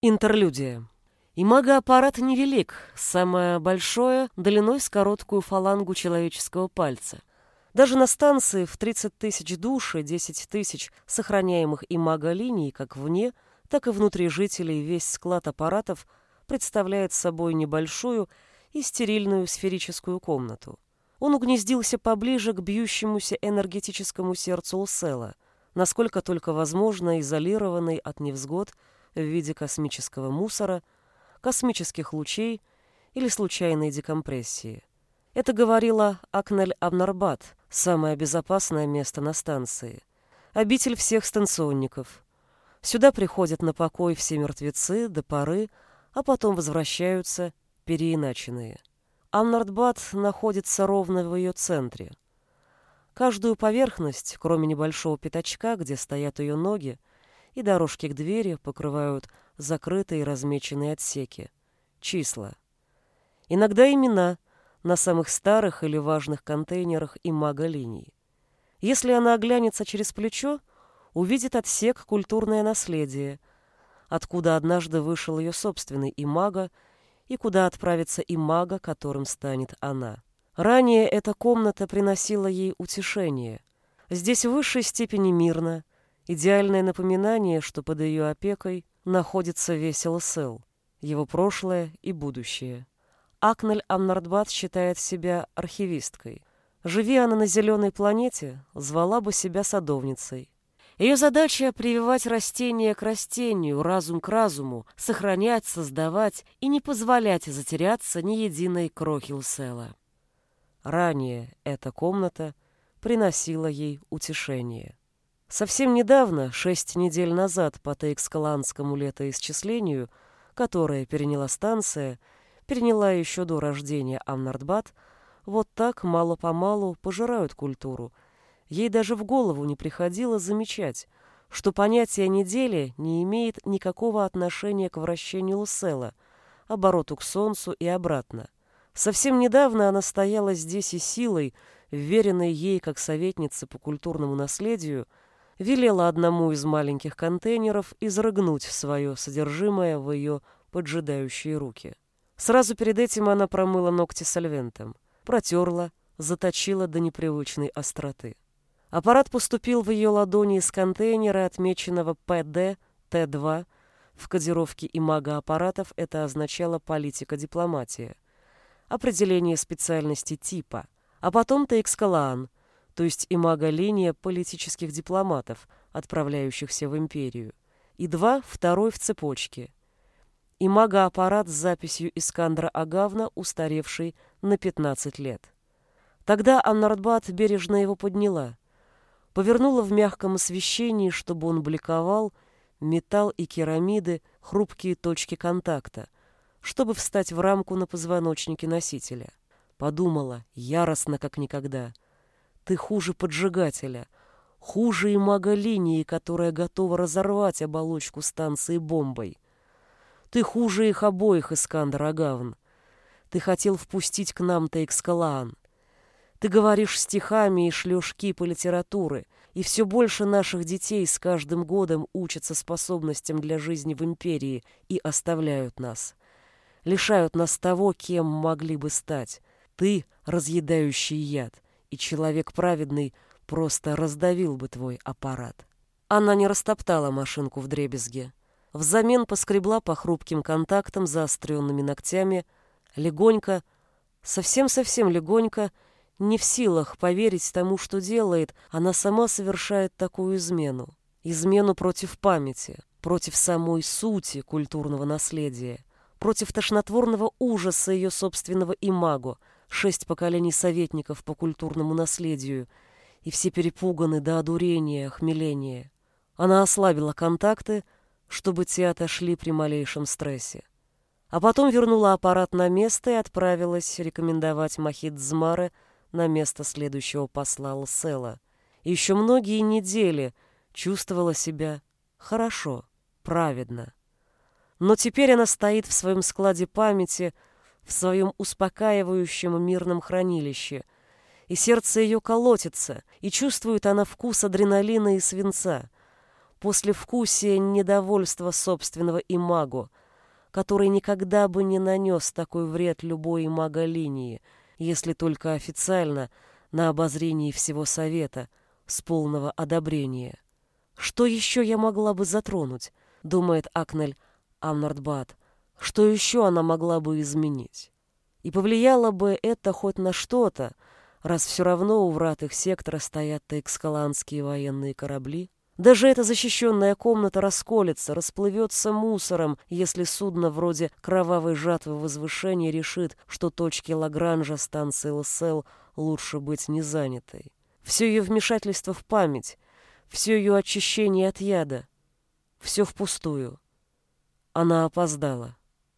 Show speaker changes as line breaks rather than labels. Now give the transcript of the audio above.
Интерлюдия. Имагоаппарат невелик, самое большое — длиной с короткую фалангу человеческого пальца. Даже на станции в 30 тысяч душ и 10 тысяч сохраняемых имаго-линий как вне, так и внутри жителей весь склад аппаратов представляет собой небольшую и стерильную сферическую комнату. Он угнездился поближе к бьющемуся энергетическому сердцу Усела, насколько только возможно изолированный от невзгод – в виде космического мусора, космических лучей или случайной декомпрессии. Это говорила Акнель Абнарбат, самое безопасное место на станции. Обитель всех станционников. Сюда приходят на покой все мертвецы до поры, а потом возвращаются переиначенные. Амнардбад находится ровно в ее центре. Каждую поверхность, кроме небольшого пятачка, где стоят ее ноги, и дорожки к двери покрывают закрытые размеченные отсеки. Числа. Иногда имена на самых старых или важных контейнерах и мага-линий. Если она оглянется через плечо, увидит отсек «Культурное наследие», откуда однажды вышел ее собственный имага, и куда отправится имага, которым станет она. Ранее эта комната приносила ей утешение. Здесь в высшей степени мирно, Идеальное напоминание, что под ее опекой находится весь ЛСЛ, его прошлое и будущее. Акнель Амнардбат считает себя архивисткой. Живи она на зеленой планете, звала бы себя садовницей. Ее задача — прививать растение к растению, разум к разуму, сохранять, создавать и не позволять затеряться ни единой крохи Лсела. Ранее эта комната приносила ей утешение. Совсем недавно, шесть недель назад, по Тейкскаланскому летоисчислению, которое переняла станция, переняла еще до рождения Амнардбат, вот так мало-помалу пожирают культуру. Ей даже в голову не приходило замечать, что понятие недели не имеет никакого отношения к вращению Лусела, обороту к Солнцу и обратно. Совсем недавно она стояла здесь и силой, вверенной ей как советнице по культурному наследию, велела одному из маленьких контейнеров изрыгнуть свое содержимое в ее поджидающие руки. Сразу перед этим она промыла ногти сольвентом, протерла, заточила до непривычной остроты. Аппарат поступил в ее ладони из контейнера, отмеченного ПД Т2. В кодировке имага аппаратов это означало политика-дипломатия. Определение специальности типа. А потом Тейкскалаан, то есть имага-линия политических дипломатов, отправляющихся в империю, и два, второй в цепочке. Имага-аппарат с записью Искандра Агавна, устаревший на 15 лет. Тогда Аннардбат бережно его подняла, повернула в мягком освещении, чтобы он бликовал, металл и керамиды, хрупкие точки контакта, чтобы встать в рамку на позвоночнике носителя. Подумала, яростно, как никогда — ты хуже поджигателя, хуже и мага линии, которая готова разорвать оболочку станции бомбой. Ты хуже их обоих, Искандер Агавн. Ты хотел впустить к нам Тейкскалаан. Ты говоришь стихами и шлешь кипы литературы, и все больше наших детей с каждым годом учатся способностям для жизни в империи и оставляют нас. Лишают нас того, кем могли бы стать. Ты — разъедающий яд — и человек праведный просто раздавил бы твой аппарат. Она не растоптала машинку в дребезге. Взамен поскребла по хрупким контактам заостренными ногтями, легонько, совсем-совсем легонько, не в силах поверить тому, что делает, она сама совершает такую измену. Измену против памяти, против самой сути культурного наследия, против тошнотворного ужаса ее собственного имаго, шесть поколений советников по культурному наследию, и все перепуганы до одурения, хмеления. Она ослабила контакты, чтобы те отошли при малейшем стрессе. А потом вернула аппарат на место и отправилась рекомендовать Махид Змаре на место следующего посла Лсела. Еще многие недели чувствовала себя хорошо, праведно. Но теперь она стоит в своем складе памяти – в своем успокаивающем мирном хранилище, и сердце ее колотится, и чувствует она вкус адреналина и свинца, после вкусия недовольства собственного имагу, который никогда бы не нанес такой вред любой имаго-линии, если только официально, на обозрении всего Совета, с полного одобрения. Что еще я могла бы затронуть, думает Акнель Амнардбад, что еще она могла бы изменить? И повлияло бы это хоть на что-то, раз все равно у врат их сектора стоят текскаланские военные корабли? Даже эта защищенная комната расколется, расплывется мусором, если судно вроде кровавой жатвы возвышения решит, что точки Лагранжа станции Лсел лучше быть не занятой. Все ее вмешательство в память, все ее очищение от яда, все впустую. Она опоздала.